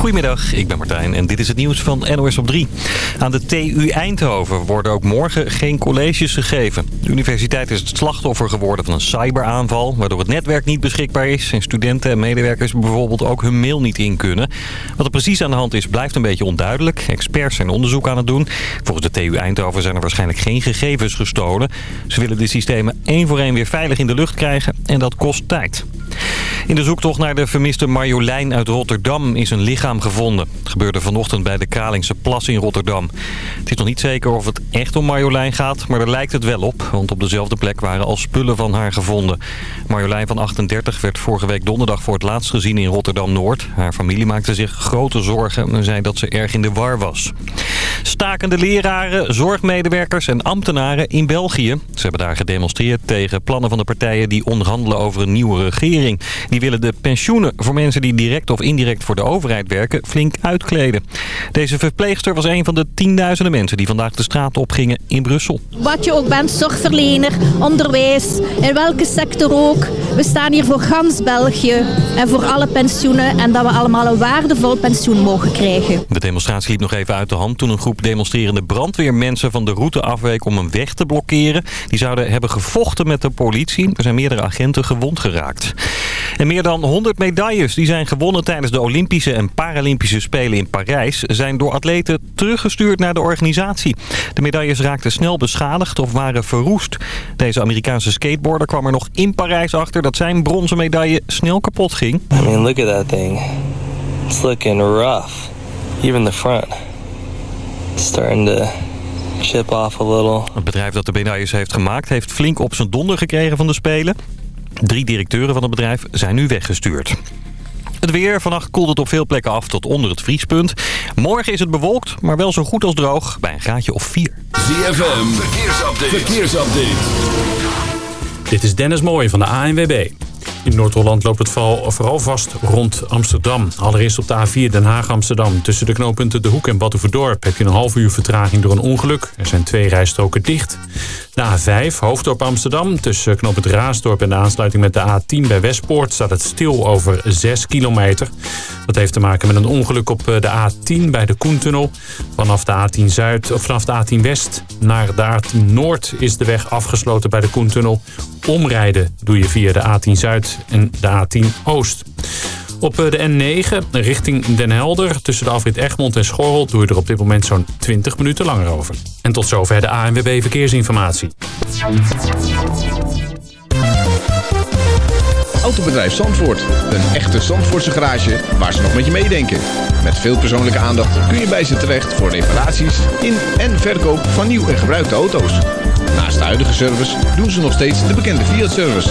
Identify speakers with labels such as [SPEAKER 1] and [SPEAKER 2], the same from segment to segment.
[SPEAKER 1] Goedemiddag, ik ben Martijn en dit is het nieuws van NOS op 3. Aan de TU Eindhoven worden ook morgen geen colleges gegeven. De universiteit is het slachtoffer geworden van een cyberaanval... waardoor het netwerk niet beschikbaar is... en studenten en medewerkers bijvoorbeeld ook hun mail niet in kunnen. Wat er precies aan de hand is, blijft een beetje onduidelijk. Experts zijn onderzoek aan het doen. Volgens de TU Eindhoven zijn er waarschijnlijk geen gegevens gestolen. Ze willen de systemen één voor één weer veilig in de lucht krijgen en dat kost tijd. In de zoektocht naar de vermiste Marjolein uit Rotterdam is een lichaam gevonden. Het gebeurde vanochtend bij de Kralingse Plas in Rotterdam. Het is nog niet zeker of het echt om Marjolein gaat, maar daar lijkt het wel op. Want op dezelfde plek waren al spullen van haar gevonden. Marjolein van 38 werd vorige week donderdag voor het laatst gezien in Rotterdam-Noord. Haar familie maakte zich grote zorgen en zei dat ze erg in de war was. Stakende leraren, zorgmedewerkers en ambtenaren in België. Ze hebben daar gedemonstreerd tegen plannen van de partijen die onderhandelen over een nieuwe regering. Die willen de pensioenen voor mensen die direct of indirect voor de overheid werken flink uitkleden. Deze verpleegster was een van de tienduizenden mensen die vandaag de straat opgingen in Brussel.
[SPEAKER 2] Wat je ook bent, zorgverlener, onderwijs, in welke sector ook. We staan hier voor gans België en voor alle pensioenen en dat we allemaal een waardevol pensioen mogen krijgen.
[SPEAKER 1] De demonstratie liep nog even uit de hand toen een groep demonstrerende brandweermensen van de route afweek om een weg te blokkeren. Die zouden hebben gevochten met de politie. Er zijn meerdere agenten gewond geraakt. En meer dan 100 medailles die zijn gewonnen tijdens de Olympische en Paralympische Spelen in Parijs... zijn door atleten teruggestuurd naar de organisatie. De medailles raakten snel beschadigd of waren verroest. Deze Amerikaanse skateboarder kwam er nog in Parijs achter dat zijn bronzen medaille snel kapot ging.
[SPEAKER 3] I mean, look at that thing. It's looking rough. Even the front. It's starting to chip off a little.
[SPEAKER 1] Het bedrijf dat de medailles heeft gemaakt heeft flink op zijn donder gekregen van de Spelen. Drie directeuren van het bedrijf zijn nu weggestuurd. Het weer. Vannacht koelt het op veel plekken af tot onder het vriespunt. Morgen is het bewolkt, maar wel zo goed als droog. Bij een graadje of 4.
[SPEAKER 4] ZFM. Verkeersupdate. Verkeersupdate.
[SPEAKER 5] Dit is Dennis Mooij van de ANWB. In Noord-Holland loopt het vooral vast rond Amsterdam. Allereerst op de A4 Den Haag-Amsterdam. Tussen de knooppunten De Hoek en Batuverdorp heb je een half uur vertraging door een ongeluk. Er zijn twee rijstroken dicht. De A5, Hoofddorp Amsterdam. Tussen knooppunt Raasdorp en de aansluiting met de A10 bij Westpoort... staat het stil over 6 kilometer. Dat heeft te maken met een ongeluk op de A10 bij de Koentunnel. Vanaf de A10 Zuid, of vanaf de A10 West naar de A10 Noord is de weg afgesloten bij de Koentunnel. Omrijden doe je via de A10 Zuid en de A10 Oost. Op de N9 richting Den Helder tussen de afrit Egmond en Schorrel... doe je er op dit moment zo'n 20 minuten langer over. En tot zover de ANWB Verkeersinformatie.
[SPEAKER 6] Autobedrijf Zandvoort. Een echte Zandvoortse garage waar ze nog met je meedenken. Met veel persoonlijke aandacht kun je bij ze terecht voor reparaties in en verkoop van nieuw en gebruikte auto's. Naast de huidige service doen ze nog steeds de bekende Fiat-service.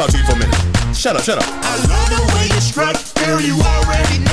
[SPEAKER 6] talk to you for a minute. Shut up, shut up.
[SPEAKER 7] I love the way you girl. You already know.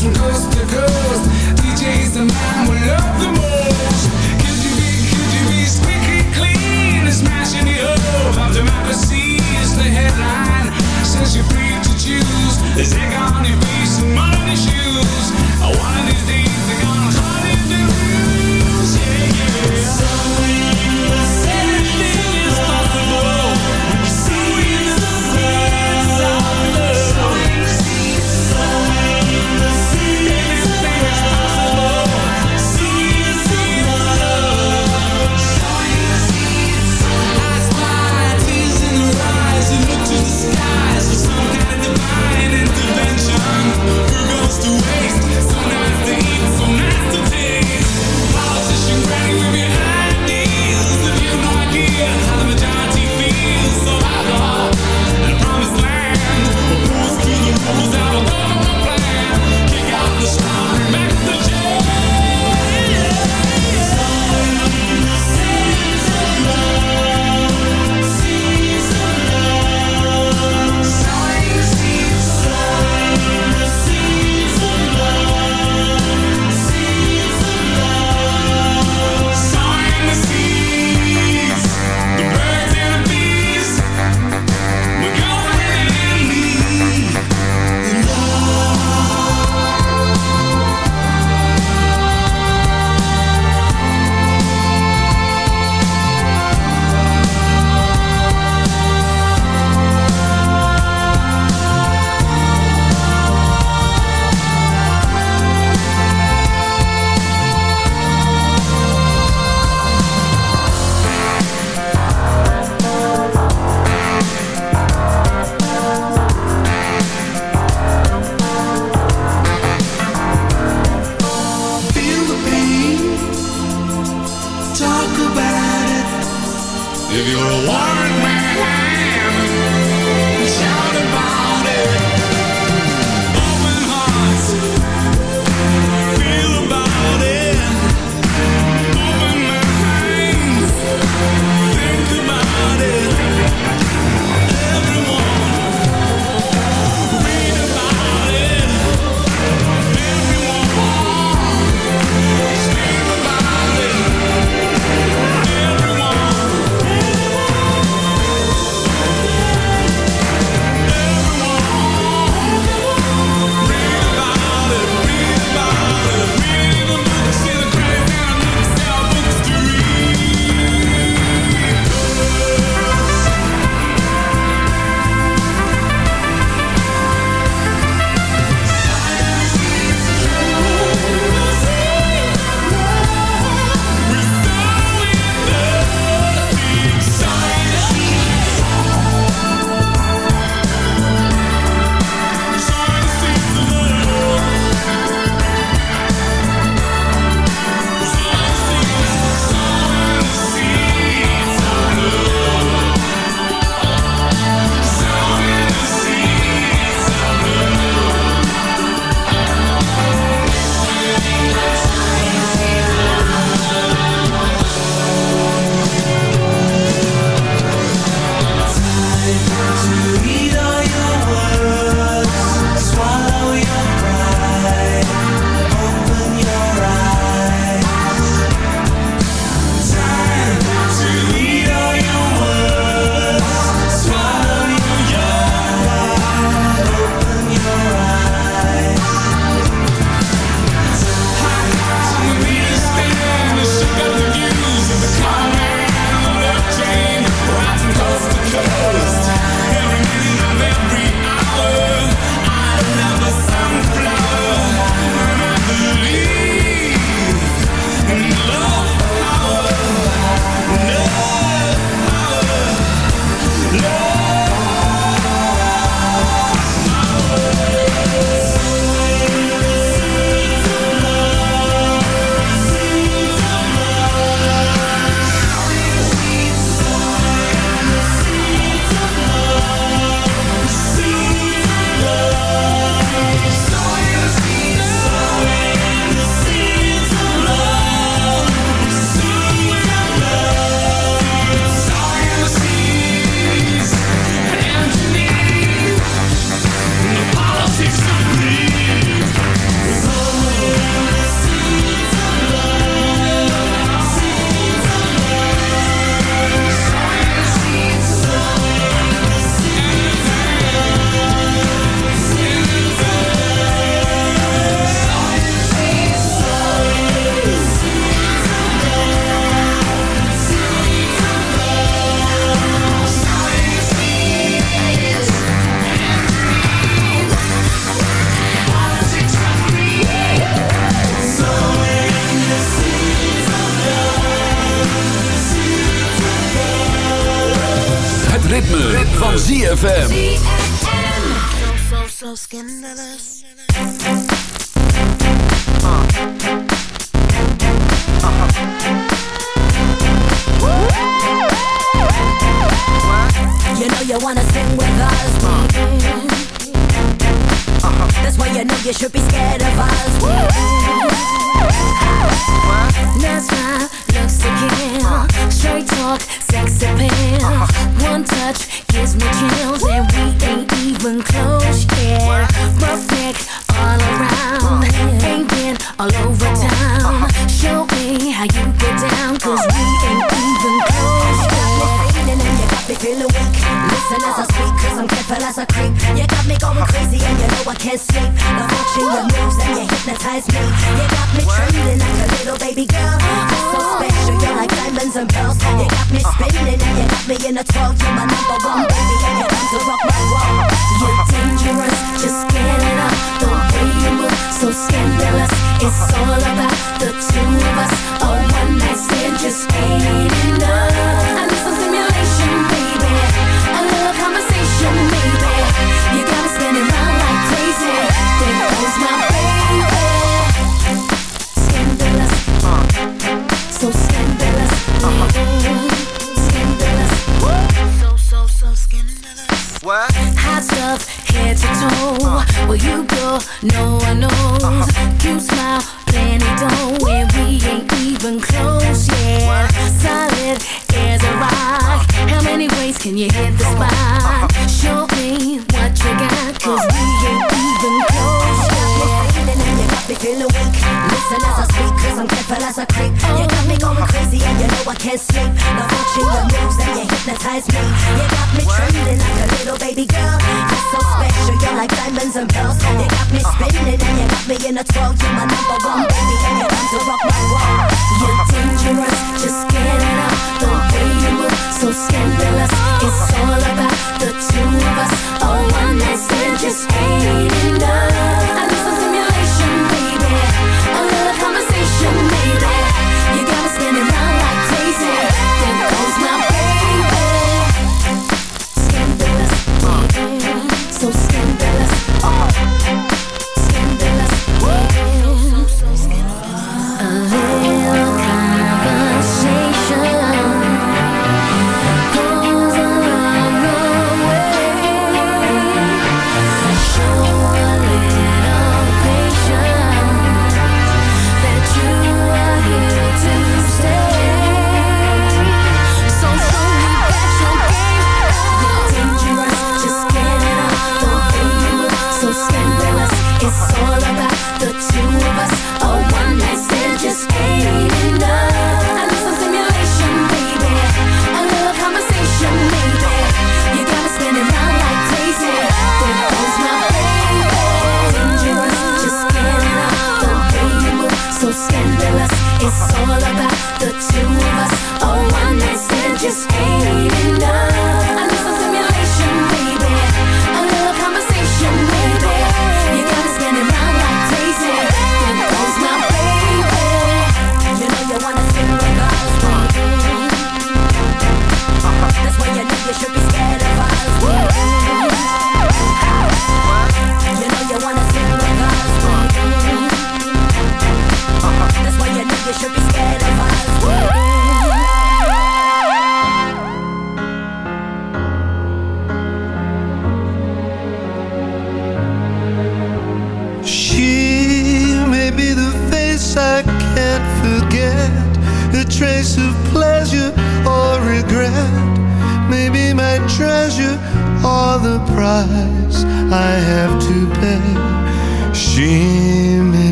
[SPEAKER 8] from coast to coast. DJ's the man we love the most. Could you be, could you be squeaky clean? It's smashing the hope of democracy is the headline. Since you're free to choose, they take on your face and money shoes.
[SPEAKER 4] Ritme, van ZFM.
[SPEAKER 9] So, so scandalous. You know you wanna sing with us, baby. That's why you know you should be scared of us. That's my looks kill. Straight talk, sex appeal. Uh-huh. One touch gives me chills, and we ain't even close yet. Roughneck all around, ain't been all over town. I'm careful as I creep. You got me going crazy, and you know I can't sleep. Now watching your moves, and you hypnotize me. You got me trembling like a little baby girl. You're so special, you're like diamonds and pearls. You got me uh-huh. spinning, and you got me in a 12. You're my number one baby, and you come to rock my world. You're uh-huh. dangerous, just get it up. The way you move, so scandalous. It's all about the two of us. A one night stand just ain't you go, no one knows. Cute smile, plenty dough, and we ain't even close yet. Solid as a rock. How many ways can you hit the spot? Show me what you got, cause we ain't even close yet. Feeling and you got me feeling weak. Listen as I speak, cause I'm careful as I creep. You got me going I can't sleep. Now watching your moves, and you hypnotize me. You got me trembling like a little baby girl. You're so ah. special, you're like diamonds and pearls. Ah. You got me uh-huh. spinning, and you got me in a 12. You're my number one baby, and you come to rock my world. You're uh-huh. dangerous, just get it up. The way you move, so scandalous. It's all about the two of us. A one night stand just ain't enough.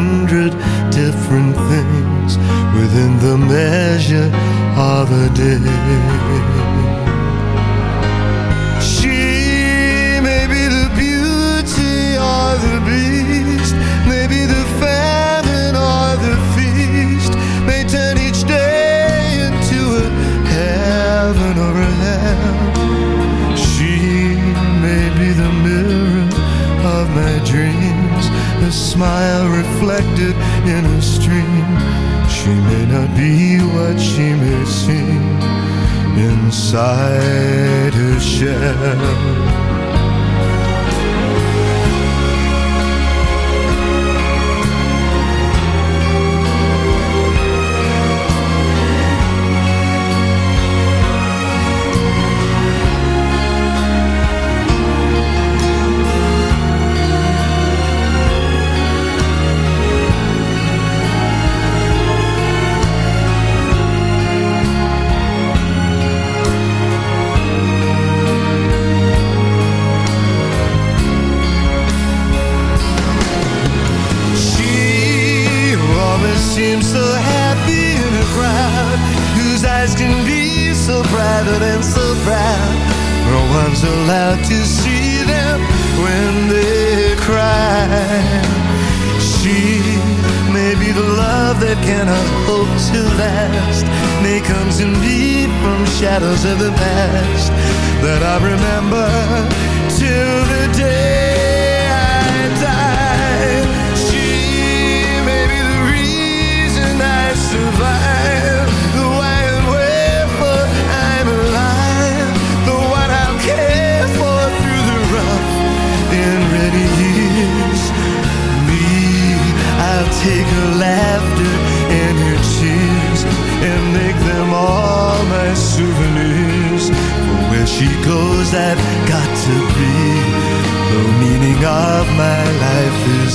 [SPEAKER 10] Hundred cleansing me from shadows of the past that I remember till the day I die. She may be the reason I survive, the why I'm alive, the I'll care for through the rough and years. Me, I'll take a laugh souvenirs. For where she goes, I've got to be. The meaning of my life is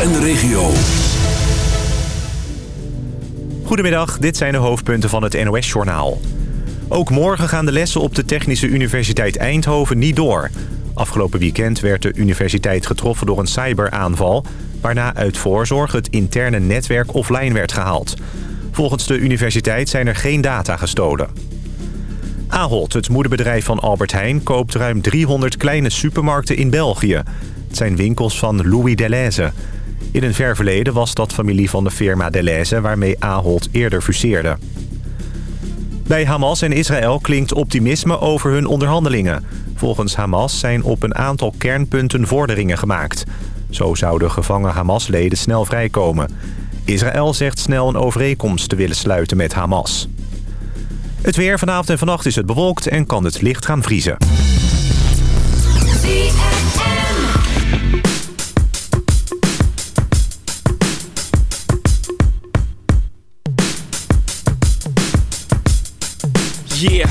[SPEAKER 4] en de regio.
[SPEAKER 11] Goedemiddag, dit zijn de hoofdpunten van het NOS-journaal. Ook morgen gaan de lessen op de Technische Universiteit Eindhoven niet door. Afgelopen weekend werd de universiteit getroffen door een cyberaanval... waarna uit voorzorg het interne netwerk offline werd gehaald. Volgens de universiteit zijn er geen data gestolen. Ahold, het moederbedrijf van Albert Heijn, koopt ruim 300 kleine supermarkten in België. Het zijn winkels van Louis Deleuze. In een ver verleden was dat familie van de firma Deleuze waarmee Ahold eerder fuseerde. Bij Hamas en Israël klinkt optimisme over hun onderhandelingen. Volgens Hamas zijn op een aantal kernpunten vorderingen gemaakt. Zo zouden gevangen Hamas-leden snel vrijkomen. Israël zegt snel een overeenkomst te willen sluiten met Hamas. Het weer vanavond en vannacht is het bewolkt en kan het licht gaan vriezen.
[SPEAKER 12] Yeah,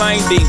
[SPEAKER 12] Is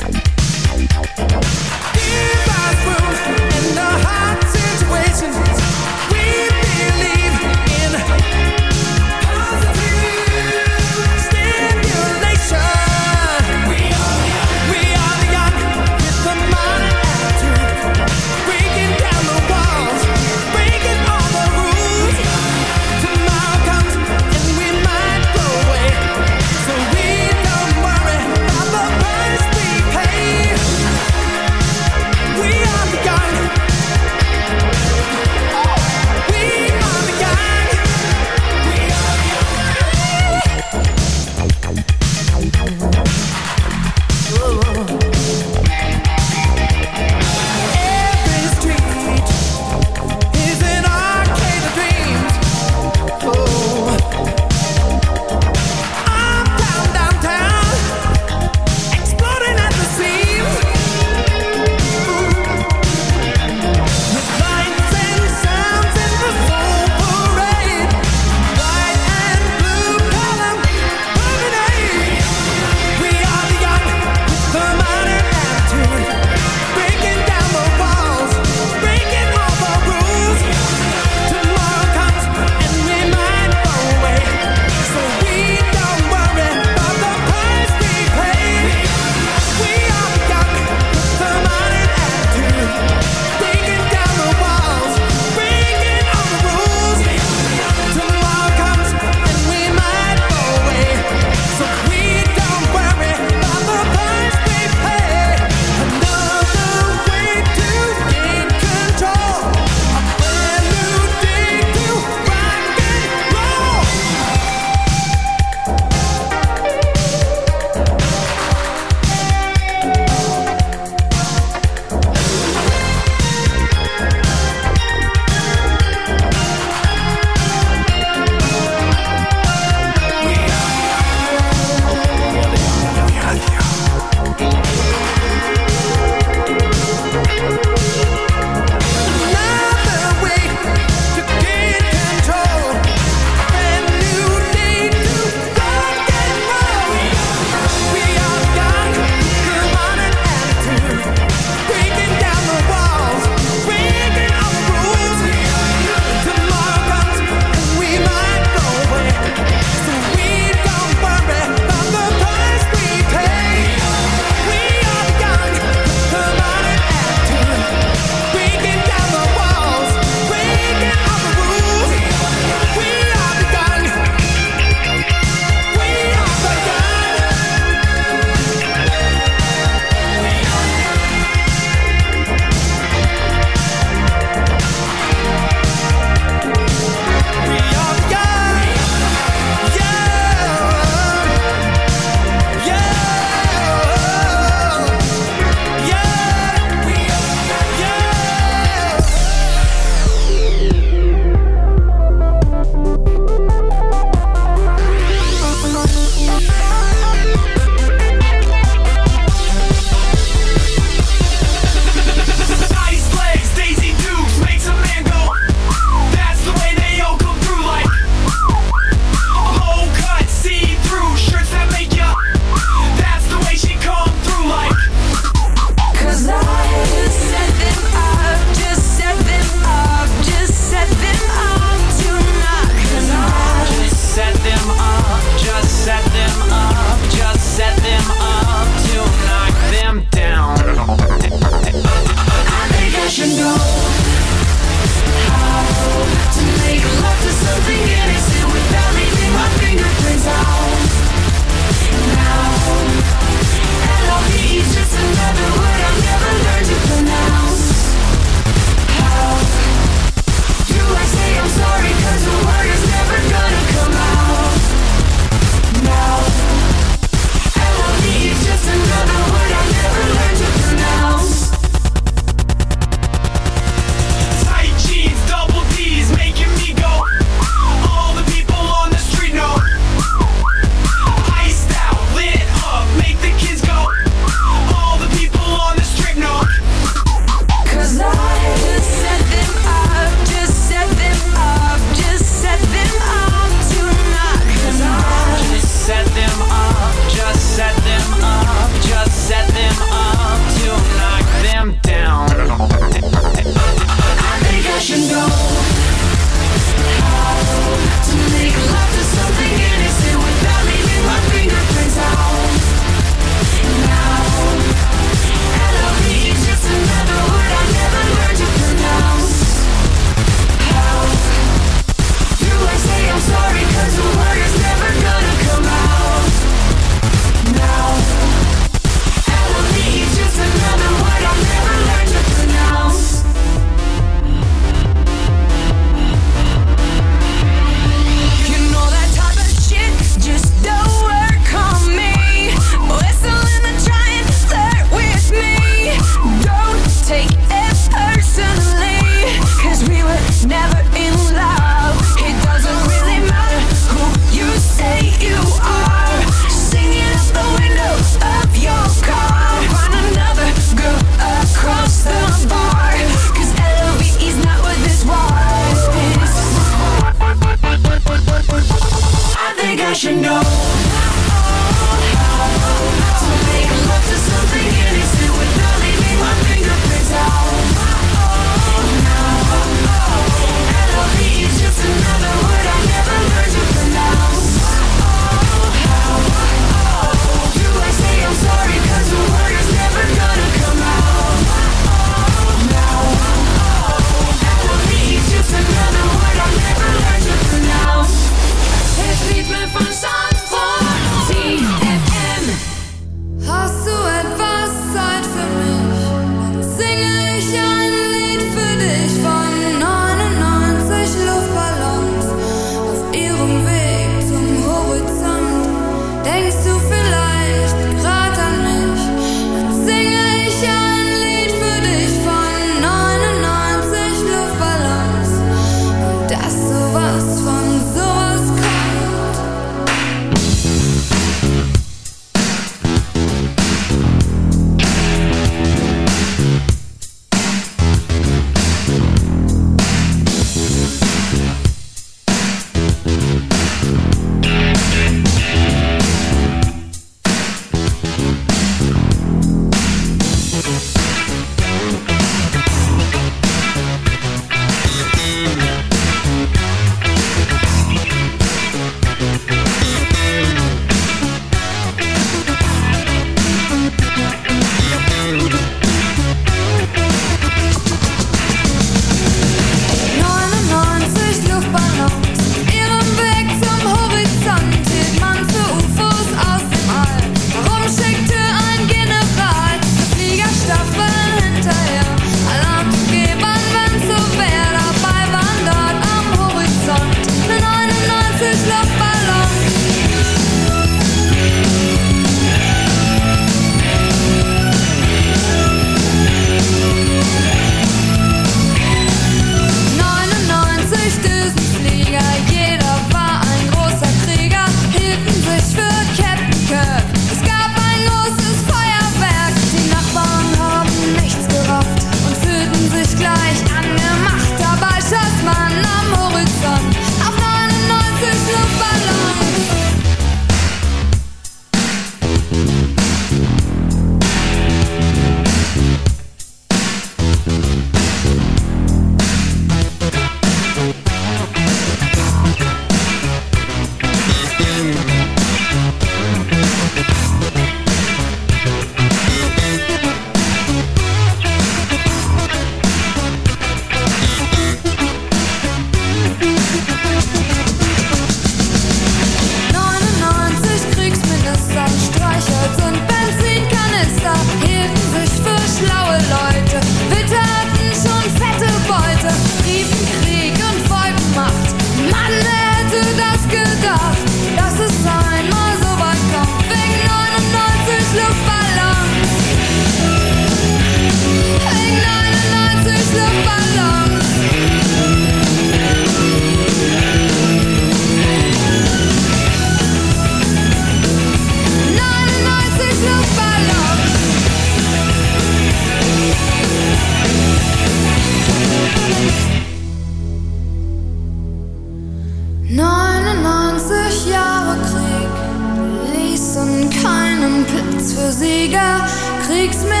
[SPEAKER 13] Kriegsminister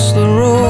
[SPEAKER 14] man cross the road